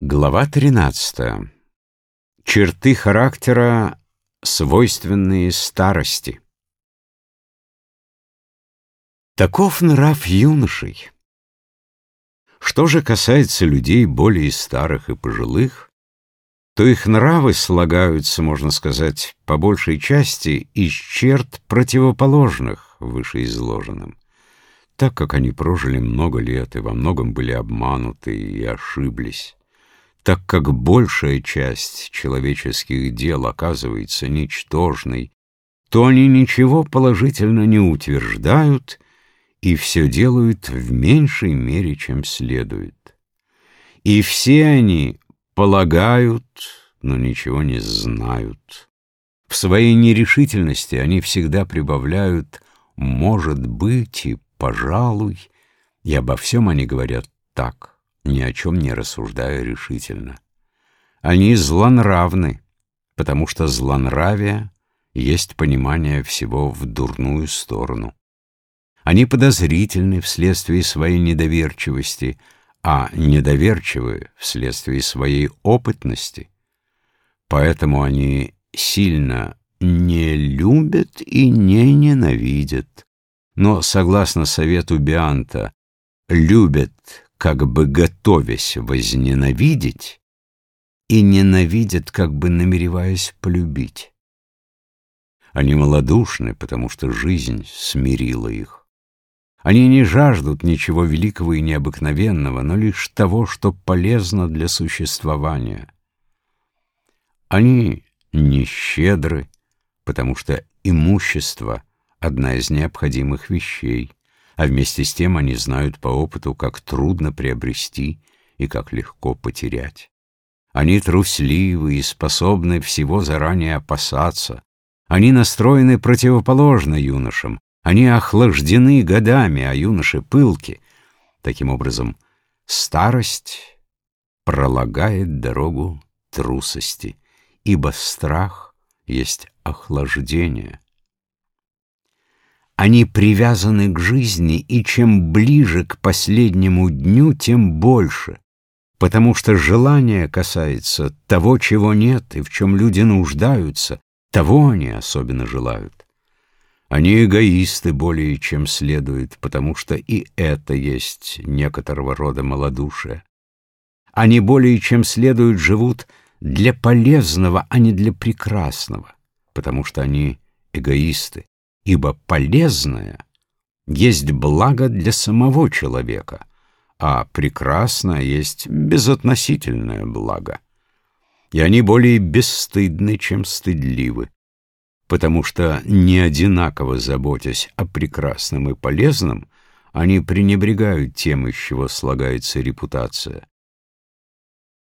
Глава 13. Черты характера, свойственные старости. Таков нрав юношей. Что же касается людей более старых и пожилых, то их нравы слагаются, можно сказать, по большей части из черт противоположных вышеизложенным. Так как они прожили много лет и во многом были обмануты и ошиблись, так как большая часть человеческих дел оказывается ничтожной, то они ничего положительно не утверждают и все делают в меньшей мере, чем следует. И все они полагают, но ничего не знают. В своей нерешительности они всегда прибавляют «может быть» и «пожалуй», и обо всем они говорят так ни о чем не рассуждая решительно. Они злонравны, потому что злонравие есть понимание всего в дурную сторону. Они подозрительны вследствие своей недоверчивости, а недоверчивы вследствие своей опытности. Поэтому они сильно не любят и не ненавидят, но, согласно совету Бианта, любят как бы готовясь возненавидеть, и ненавидят, как бы намереваясь полюбить. Они малодушны, потому что жизнь смирила их. Они не жаждут ничего великого и необыкновенного, но лишь того, что полезно для существования. Они не щедры, потому что имущество — одна из необходимых вещей а вместе с тем они знают по опыту, как трудно приобрести и как легко потерять. Они трусливы и способны всего заранее опасаться. Они настроены противоположно юношам. Они охлаждены годами, а юноши пылки. Таким образом, старость пролагает дорогу трусости, ибо страх есть охлаждение. Они привязаны к жизни, и чем ближе к последнему дню, тем больше, потому что желание касается того, чего нет, и в чем люди нуждаются, того они особенно желают. Они эгоисты более чем следует, потому что и это есть некоторого рода малодушие. Они более чем следует живут для полезного, а не для прекрасного, потому что они эгоисты ибо полезное есть благо для самого человека, а прекрасное есть безотносительное благо. И они более бесстыдны, чем стыдливы, потому что, не одинаково заботясь о прекрасном и полезном, они пренебрегают тем, из чего слагается репутация,